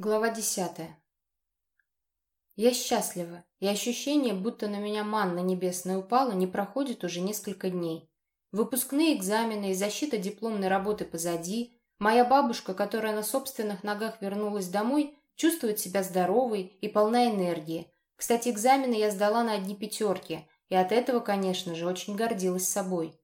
Глава десятая. Я счастлива, и ощущение, будто на меня манна небесная упала, не проходит уже несколько дней. Выпускные экзамены и защита дипломной работы позади. Моя бабушка, которая на собственных ногах вернулась домой, чувствует себя здоровой и полна энергии. Кстати, экзамены я сдала на одни пятерки, и от этого, конечно же, очень гордилась собой.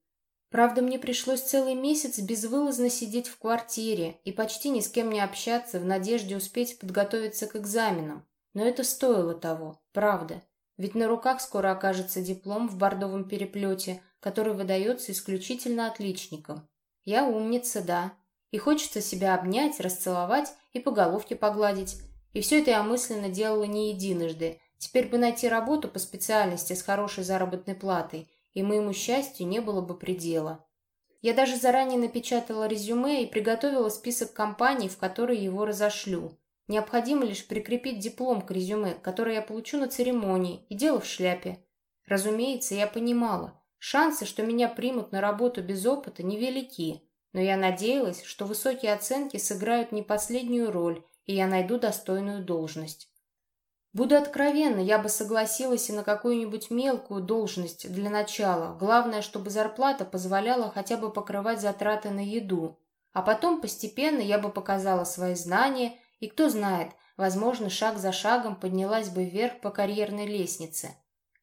Правда, мне пришлось целый месяц безвылазно сидеть в квартире и почти ни с кем не общаться в надежде успеть подготовиться к экзаменам. Но это стоило того, правда. Ведь на руках скоро окажется диплом в бордовом переплете, который выдается исключительно отличникам. Я умница, да. И хочется себя обнять, расцеловать и по головке погладить. И все это я мысленно делала не единожды. Теперь бы найти работу по специальности с хорошей заработной платой и моему счастью не было бы предела. Я даже заранее напечатала резюме и приготовила список компаний, в которые его разошлю. Необходимо лишь прикрепить диплом к резюме, который я получу на церемонии, и дело в шляпе. Разумеется, я понимала, шансы, что меня примут на работу без опыта, невелики, но я надеялась, что высокие оценки сыграют не последнюю роль, и я найду достойную должность. Буду откровенна, я бы согласилась и на какую-нибудь мелкую должность для начала. Главное, чтобы зарплата позволяла хотя бы покрывать затраты на еду. А потом постепенно я бы показала свои знания, и кто знает, возможно, шаг за шагом поднялась бы вверх по карьерной лестнице.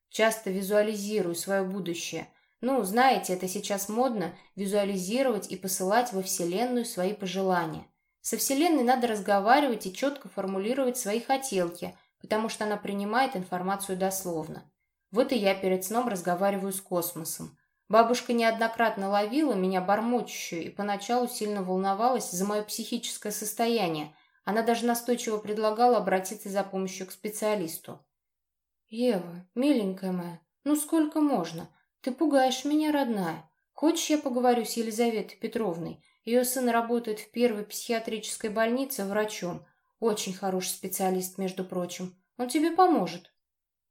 Часто визуализирую свое будущее. Ну, знаете, это сейчас модно – визуализировать и посылать во Вселенную свои пожелания. Со Вселенной надо разговаривать и четко формулировать свои хотелки – потому что она принимает информацию дословно. Вот и я перед сном разговариваю с космосом. Бабушка неоднократно ловила меня бормочущую и поначалу сильно волновалась за мое психическое состояние. Она даже настойчиво предлагала обратиться за помощью к специалисту. «Ева, миленькая моя, ну сколько можно? Ты пугаешь меня, родная. Хочешь, я поговорю с Елизаветой Петровной? Ее сын работает в первой психиатрической больнице врачом. Очень хороший специалист, между прочим. Он тебе поможет.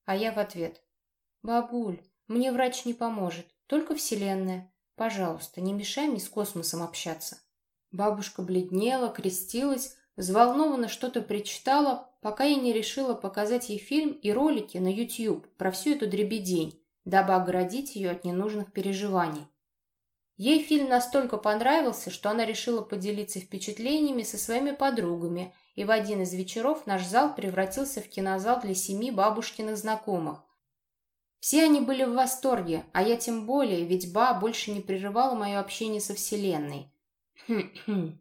А я в ответ. Бабуль, мне врач не поможет, только Вселенная. Пожалуйста, не мешай мне с космосом общаться. Бабушка бледнела, крестилась, взволнованно что-то причитала, пока я не решила показать ей фильм и ролики на YouTube про всю эту дребедень, дабы оградить ее от ненужных переживаний. Ей фильм настолько понравился, что она решила поделиться впечатлениями со своими подругами и в один из вечеров наш зал превратился в кинозал для семи бабушкиных знакомых. Все они были в восторге, а я тем более, ведь Ба больше не прерывала мое общение со Вселенной. Хм-хм.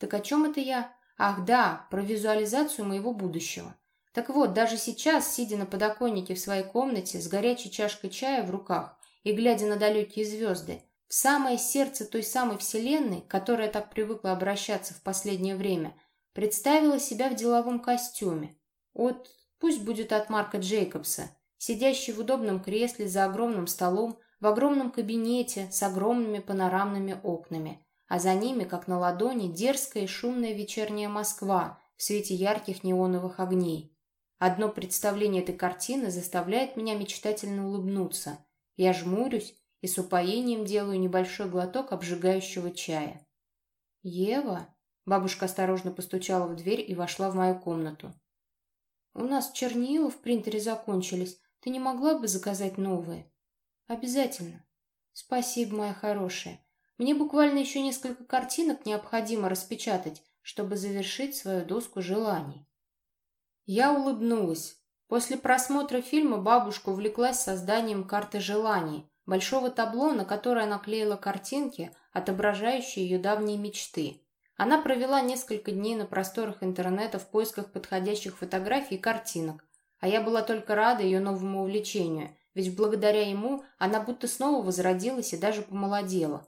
Так о чем это я? Ах да, про визуализацию моего будущего. Так вот, даже сейчас, сидя на подоконнике в своей комнате с горячей чашкой чая в руках и глядя на далекие звезды, в самое сердце той самой Вселенной, которая так привыкла обращаться в последнее время – Представила себя в деловом костюме. От, пусть будет от Марка Джейкобса, сидящий в удобном кресле за огромным столом, в огромном кабинете с огромными панорамными окнами, а за ними, как на ладони, дерзкая и шумная вечерняя Москва в свете ярких неоновых огней. Одно представление этой картины заставляет меня мечтательно улыбнуться. Я жмурюсь и с упоением делаю небольшой глоток обжигающего чая. «Ева?» Бабушка осторожно постучала в дверь и вошла в мою комнату. «У нас чернила в принтере закончились. Ты не могла бы заказать новые?» «Обязательно». «Спасибо, моя хорошая. Мне буквально еще несколько картинок необходимо распечатать, чтобы завершить свою доску желаний». Я улыбнулась. После просмотра фильма бабушка увлеклась созданием карты желаний, большого табло, на которое наклеила картинки, отображающие ее давние мечты. Она провела несколько дней на просторах интернета в поисках подходящих фотографий и картинок, а я была только рада ее новому увлечению, ведь благодаря ему она будто снова возродилась и даже помолодела.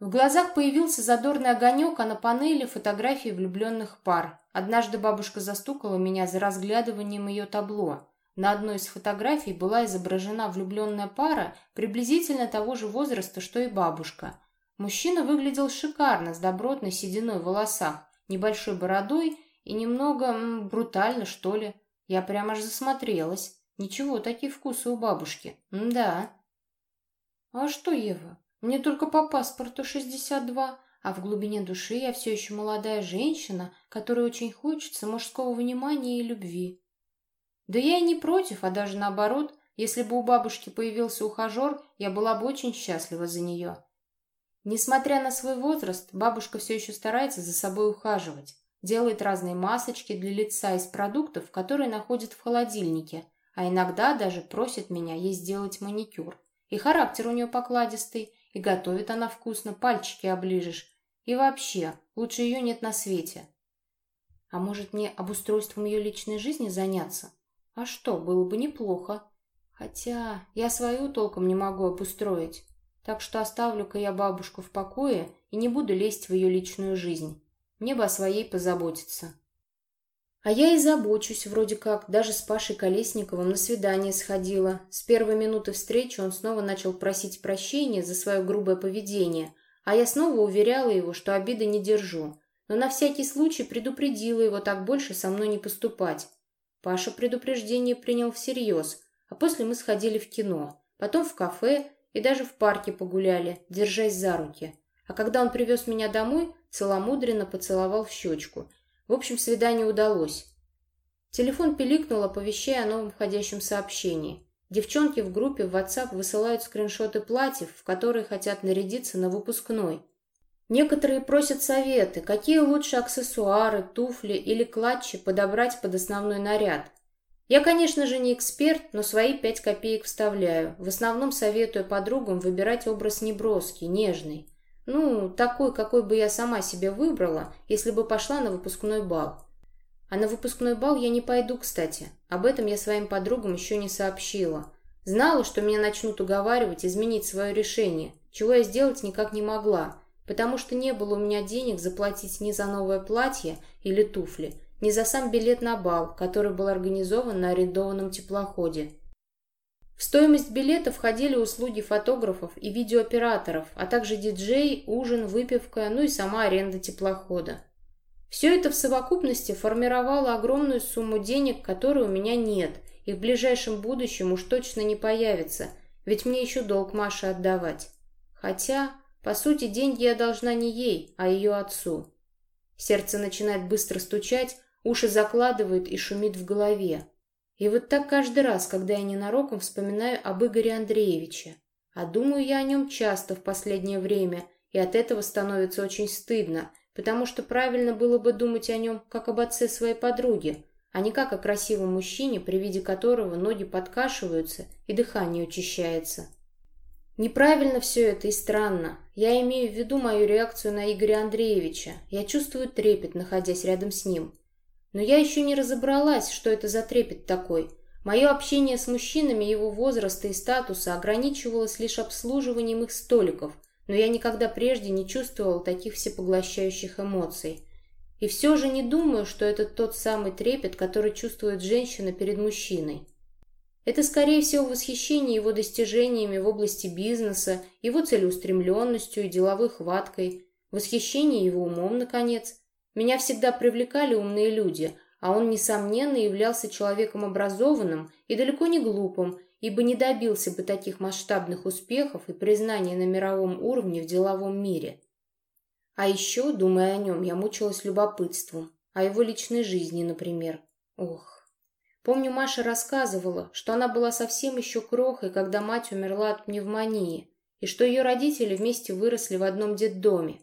В глазах появился задорный огонек, а на панели фотографии влюбленных пар. Однажды бабушка застукала меня за разглядыванием ее табло. На одной из фотографий была изображена влюбленная пара приблизительно того же возраста, что и бабушка – Мужчина выглядел шикарно, с добротной сединой в волосах, небольшой бородой и немного м, брутально, что ли. Я прямо аж засмотрелась. Ничего, такие вкусы у бабушки. М да. А что, Ева? Мне только по паспорту 62, а в глубине души я все еще молодая женщина, которой очень хочется мужского внимания и любви. Да я и не против, а даже наоборот, если бы у бабушки появился ухажер, я была бы очень счастлива за нее. Несмотря на свой возраст, бабушка все еще старается за собой ухаживать. Делает разные масочки для лица из продуктов, которые находит в холодильнике, а иногда даже просит меня ей сделать маникюр. И характер у нее покладистый, и готовит она вкусно, пальчики оближешь. И вообще, лучше ее нет на свете. А может мне обустройством ее личной жизни заняться? А что, было бы неплохо. Хотя я свою толком не могу обустроить. Так что оставлю-ка я бабушку в покое и не буду лезть в ее личную жизнь. Мне бы о своей позаботиться. А я и забочусь, вроде как, даже с Пашей Колесниковым на свидание сходила. С первой минуты встречи он снова начал просить прощения за свое грубое поведение, а я снова уверяла его, что обиды не держу. Но на всякий случай предупредила его так больше со мной не поступать. Паша предупреждение принял всерьез, а после мы сходили в кино, потом в кафе и даже в парке погуляли, держась за руки. А когда он привез меня домой, целомудренно поцеловал в щечку. В общем, свидание удалось. Телефон пиликнул, оповещая о новом входящем сообщении. Девчонки в группе в WhatsApp высылают скриншоты платьев, в которые хотят нарядиться на выпускной. Некоторые просят советы, какие лучше аксессуары, туфли или клатчи подобрать под основной наряд. Я, конечно же, не эксперт, но свои пять копеек вставляю, в основном советую подругам выбирать образ неброский, нежный. Ну, такой, какой бы я сама себе выбрала, если бы пошла на выпускной бал. А на выпускной бал я не пойду, кстати. Об этом я своим подругам еще не сообщила. Знала, что меня начнут уговаривать изменить свое решение, чего я сделать никак не могла, потому что не было у меня денег заплатить ни за новое платье или туфли, ни за сам билет на бал, который был организован на арендованном теплоходе. В стоимость билета входили услуги фотографов и видеооператоров, а также диджей, ужин, выпивка, ну и сама аренда теплохода. Все это в совокупности формировало огромную сумму денег, которой у меня нет, и в ближайшем будущем уж точно не появится, ведь мне еще долг Маше отдавать. Хотя, по сути, деньги я должна не ей, а ее отцу. Сердце начинает быстро стучать, уши закладывают и шумит в голове. И вот так каждый раз, когда я ненароком вспоминаю об Игоре Андреевиче. А думаю я о нем часто в последнее время, и от этого становится очень стыдно, потому что правильно было бы думать о нем как об отце своей подруги, а не как о красивом мужчине, при виде которого ноги подкашиваются и дыхание учащается. Неправильно все это и странно. Я имею в виду мою реакцию на Игоря Андреевича. Я чувствую трепет, находясь рядом с ним. Но я еще не разобралась, что это за трепет такой. Мое общение с мужчинами его возраста и статуса ограничивалось лишь обслуживанием их столиков, но я никогда прежде не чувствовала таких всепоглощающих эмоций. И все же не думаю, что это тот самый трепет, который чувствует женщина перед мужчиной. Это, скорее всего, восхищение его достижениями в области бизнеса, его целеустремленностью и деловой хваткой, восхищение его умом, наконец, меня всегда привлекали умные люди, а он, несомненно, являлся человеком образованным и далеко не глупым, ибо не добился бы таких масштабных успехов и признания на мировом уровне в деловом мире. А еще, думая о нем, я мучилась любопытством, о его личной жизни, например. Ох. Помню, Маша рассказывала, что она была совсем еще крохой, когда мать умерла от пневмонии, и что ее родители вместе выросли в одном детдоме.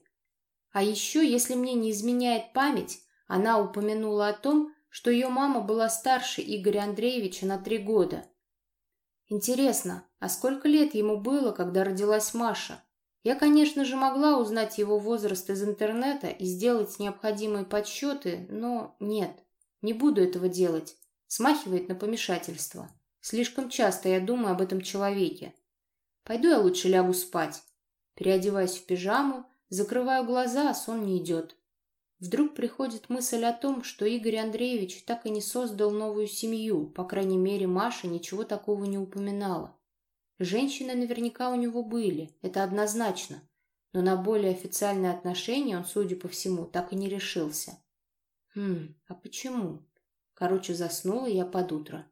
А еще, если мне не изменяет память, она упомянула о том, что ее мама была старше Игоря Андреевича на три года. Интересно, а сколько лет ему было, когда родилась Маша? Я, конечно же, могла узнать его возраст из интернета и сделать необходимые подсчеты, но нет, не буду этого делать. Смахивает на помешательство. Слишком часто я думаю об этом человеке. Пойду я лучше лягу спать. Переодеваюсь в пижаму, Закрываю глаза, а сон не идет. Вдруг приходит мысль о том, что Игорь Андреевич так и не создал новую семью, по крайней мере, Маша ничего такого не упоминала. Женщины наверняка у него были, это однозначно, но на более официальные отношения он, судя по всему, так и не решился. Хм, а почему? Короче, заснула я под утро.